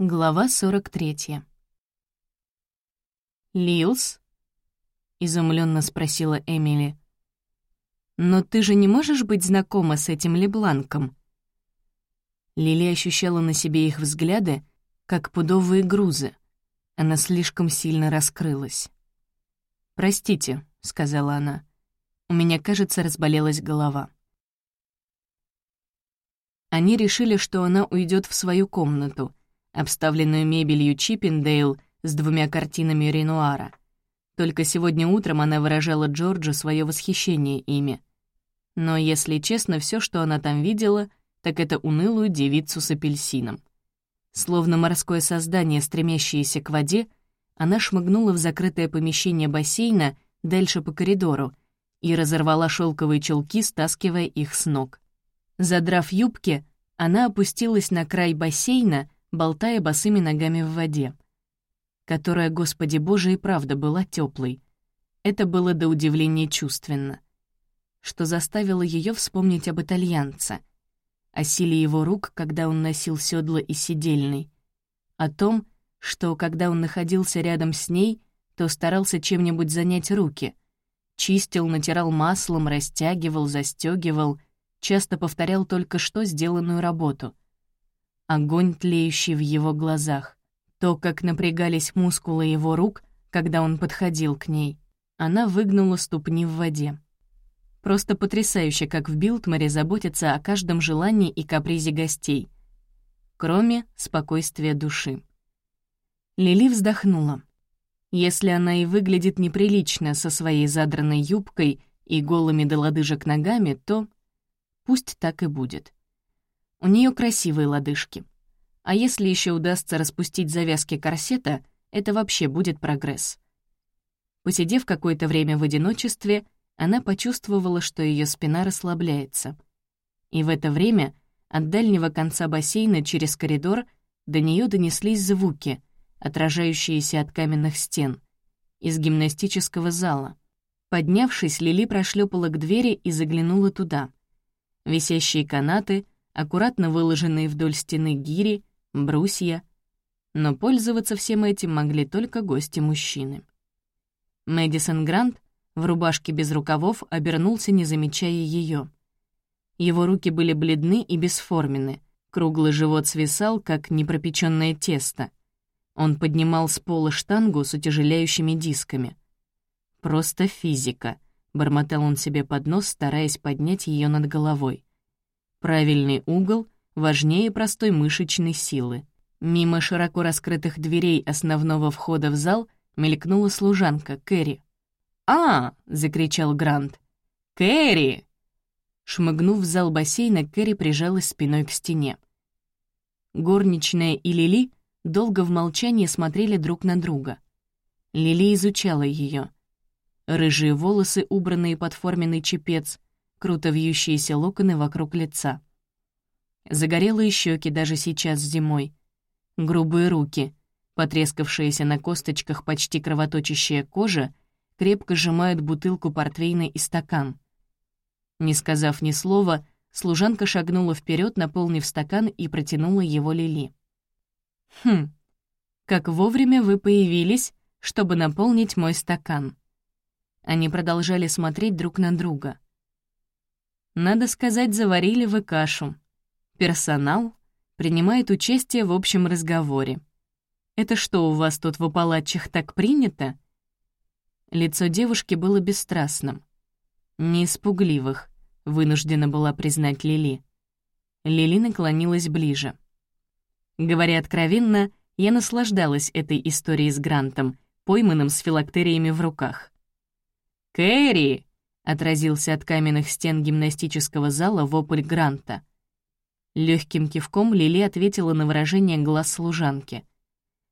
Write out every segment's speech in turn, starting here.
Глава 43. «Лилс?» — изумленно спросила Эмили. «Но ты же не можешь быть знакома с этим Лебланком?» Лили ощущала на себе их взгляды, как пудовые грузы. Она слишком сильно раскрылась. «Простите», — сказала она. «У меня, кажется, разболелась голова». Они решили, что она уйдет в свою комнату — обставленную мебелью Чиппендейл с двумя картинами Ренуара. Только сегодня утром она выражала Джорджу свое восхищение ими. Но, если честно, все, что она там видела, так это унылую девицу с апельсином. Словно морское создание, стремящееся к воде, она шмыгнула в закрытое помещение бассейна дальше по коридору и разорвала шелковые чулки, стаскивая их с ног. Задрав юбки, она опустилась на край бассейна, болтая босыми ногами в воде, которая, Господи Боже, и правда была теплой. Это было до удивления чувственно, что заставило ее вспомнить об итальянце, о силе его рук, когда он носил седло и сидельный, о том, что, когда он находился рядом с ней, то старался чем-нибудь занять руки, чистил, натирал маслом, растягивал, застегивал, часто повторял только что сделанную работу — огонь, тлеющий в его глазах, то, как напрягались мускулы его рук, когда он подходил к ней. Она выгнула ступни в воде. Просто потрясающе, как в Билтморе заботятся о каждом желании и капризе гостей, кроме спокойствия души. Лили вздохнула. Если она и выглядит неприлично со своей задранной юбкой и голыми до лодыжек ногами, то пусть так и будет. У нее красивые лодыжки. А если еще удастся распустить завязки корсета, это вообще будет прогресс. Посидев какое-то время в одиночестве, она почувствовала, что ее спина расслабляется. И в это время от дальнего конца бассейна через коридор до нее донеслись звуки, отражающиеся от каменных стен, из гимнастического зала. Поднявшись, Лили прошлепала к двери и заглянула туда. Висящие канаты — аккуратно выложенные вдоль стены гири, брусья. Но пользоваться всем этим могли только гости-мужчины. Мэдисон Грант в рубашке без рукавов обернулся, не замечая ее. Его руки были бледны и бесформенны, круглый живот свисал, как непропечённое тесто. Он поднимал с пола штангу с утяжеляющими дисками. «Просто физика», — бормотал он себе под нос, стараясь поднять ее над головой. Правильный угол важнее простой мышечной силы. Мимо широко раскрытых дверей основного входа в зал мелькнула служанка Кэрри. «А!» — закричал Грант. «Кэрри!» Шмыгнув в зал бассейна, Кэрри прижалась спиной к стене. Горничная и Лили долго в молчании смотрели друг на друга. Лили изучала ее. Рыжие волосы, убранные под форменный чепец, круто вьющиеся локоны вокруг лица. Загорелые щеки даже сейчас зимой. Грубые руки, потрескавшаяся на косточках почти кровоточащая кожа, крепко сжимают бутылку портвейна и стакан. Не сказав ни слова, служанка шагнула вперед, наполнив стакан и протянула его Лили. «Хм, как вовремя вы появились, чтобы наполнить мой стакан». Они продолжали смотреть друг на друга. Надо сказать, заварили вы кашу. Персонал принимает участие в общем разговоре. Это что, у вас тут в Апалачах так принято? Лицо девушки было бесстрастным. Не испугливых, вынуждена была признать Лили. Лили наклонилась ближе. Говоря откровенно, я наслаждалась этой историей с Грантом, пойманным с филактериями в руках. «Кэрри!» Отразился от каменных стен гимнастического зала вопль Гранта. Легким кивком Лили ответила на выражение глаз служанки.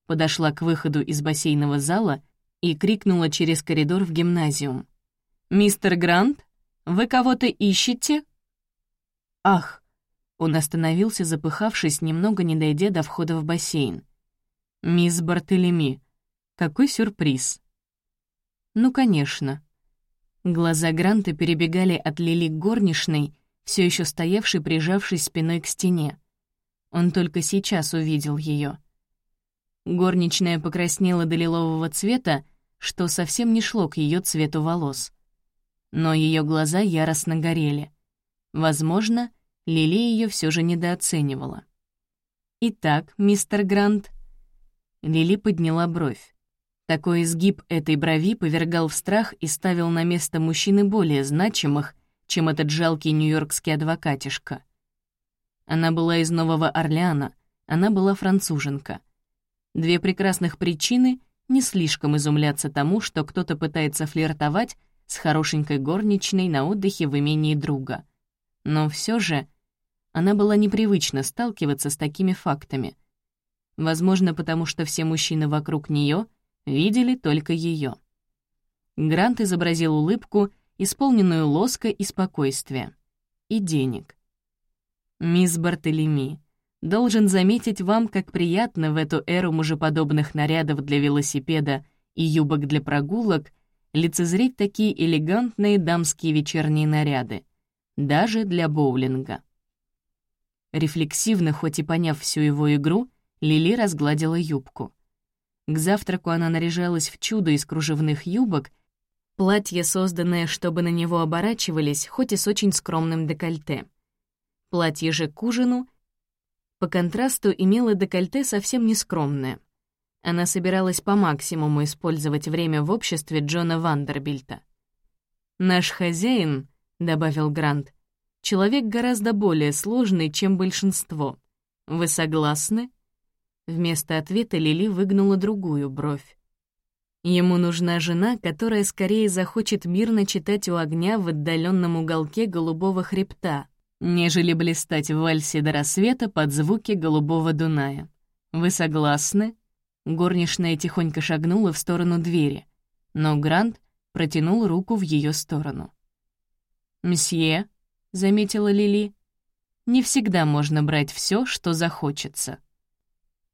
Подошла к выходу из бассейного зала и крикнула через коридор в гимназиум. «Мистер Грант, вы кого-то ищете?» «Ах!» Он остановился, запыхавшись, немного не дойдя до входа в бассейн. «Мисс Бартелеми, какой сюрприз!» «Ну, конечно», Глаза Гранта перебегали от Лили к горничной, все еще стоявшей, прижавшись спиной к стене. Он только сейчас увидел ее. Горничная покраснела до лилового цвета, что совсем не шло к ее цвету волос. Но ее глаза яростно горели. Возможно, Лили ее все же недооценивала. «Итак, мистер Грант...» Лили подняла бровь. Такой изгиб этой брови повергал в страх и ставил на место мужчины более значимых, чем этот жалкий нью-йоркский адвокатишка. Она была из Нового Орлеана, она была француженка. Две прекрасных причины не слишком изумляться тому, что кто-то пытается флиртовать с хорошенькой горничной на отдыхе в имении друга. Но все же она была непривычна сталкиваться с такими фактами. Возможно, потому что все мужчины вокруг нее видели только ее. Грант изобразил улыбку, исполненную лоска и спокойствия. И денег. «Мисс Бартелеми, должен заметить вам, как приятно в эту эру мужеподобных нарядов для велосипеда и юбок для прогулок лицезреть такие элегантные дамские вечерние наряды, даже для боулинга. Рефлексивно, хоть и поняв всю его игру, Лили разгладила юбку. К завтраку она наряжалась в чудо из кружевных юбок, платье, созданное, чтобы на него оборачивались, хоть и с очень скромным декольте. Платье же к ужину, по контрасту, имело декольте совсем не скромное. Она собиралась по максимуму использовать время в обществе Джона Вандербильта. «Наш хозяин», — добавил Грант, человек гораздо более сложный, чем большинство. Вы согласны?» Вместо ответа Лили выгнула другую бровь. Ему нужна жена, которая скорее захочет мирно читать у огня в отдаленном уголке голубого хребта, нежели блистать в вальсе до рассвета под звуки голубого Дуная. Вы согласны? Горничная тихонько шагнула в сторону двери, но Грант протянул руку в ее сторону. «Мсье», — заметила Лили. «Не всегда можно брать все, что захочется».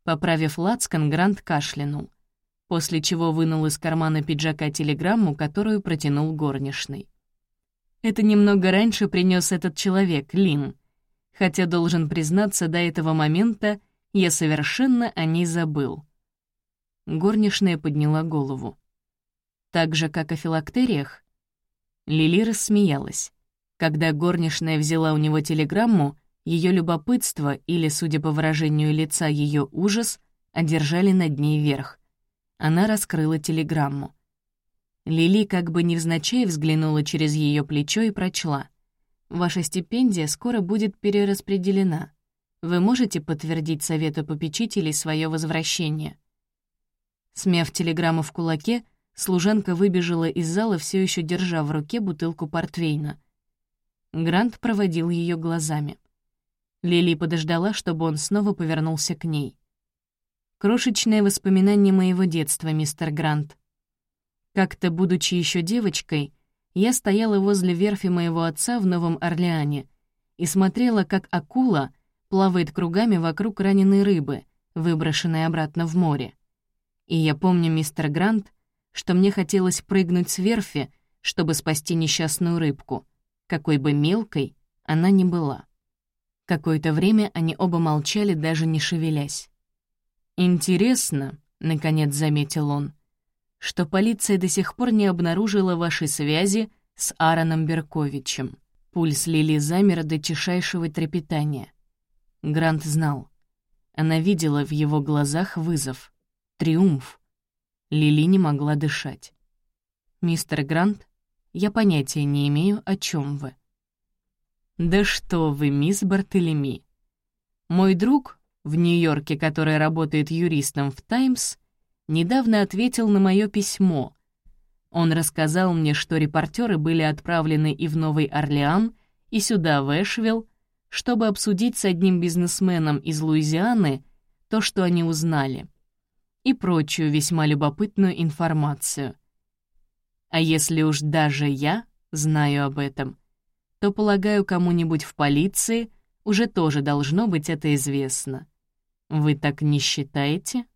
Поправив лацкан, Грант кашлянул, после чего вынул из кармана пиджака телеграмму, которую протянул горничный. Это немного раньше принес этот человек, Лин, хотя, должен признаться, до этого момента я совершенно о ней забыл. Горничная подняла голову. Так же, как о филактериях? Лили рассмеялась. Когда горничная взяла у него телеграмму, ее любопытство или, судя по выражению лица, ее ужас одержали над ней верх. Она раскрыла телеграмму. Лили как бы невзначай взглянула через ее плечо и прочла. «Ваша стипендия скоро будет перераспределена. Вы можете подтвердить совету попечителей свое возвращение?» Смяв телеграмму в кулаке, служанка выбежала из зала, все еще держа в руке бутылку портвейна. Грант проводил ее глазами. Лили подождала, чтобы он снова повернулся к ней. Крошечное воспоминание моего детства, мистер Грант. Как-то, будучи еще девочкой, я стояла возле верфи моего отца в Новом Орлеане и смотрела, как акула плавает кругами вокруг раненой рыбы, выброшенной обратно в море. И я помню, мистер Грант, что мне хотелось прыгнуть с верфи, чтобы спасти несчастную рыбку — какой бы мелкой она ни была. Какое-то время они оба молчали, даже не шевелясь. «Интересно», — наконец заметил он, «что полиция до сих пор не обнаружила вашей связи с Аароном Берковичем». Пульс Лили замер до тишайшего трепетания. Грант знал. Она видела в его глазах вызов, триумф. Лили не могла дышать. «Мистер Грант?» Я понятия не имею, о чем вы». «Да что вы, мисс Бартелеми!» Мой друг в Нью-Йорке, который работает юристом в «Таймс», недавно ответил на мое письмо. Он рассказал мне, что репортеры были отправлены и в Новый Орлеан, и сюда, в Эшвилл, чтобы обсудить с одним бизнесменом из Луизианы то, что они узнали, и прочую весьма любопытную информацию. А если уж даже я знаю об этом, то, полагаю, кому-нибудь в полиции уже тоже должно быть это известно. Вы так не считаете?»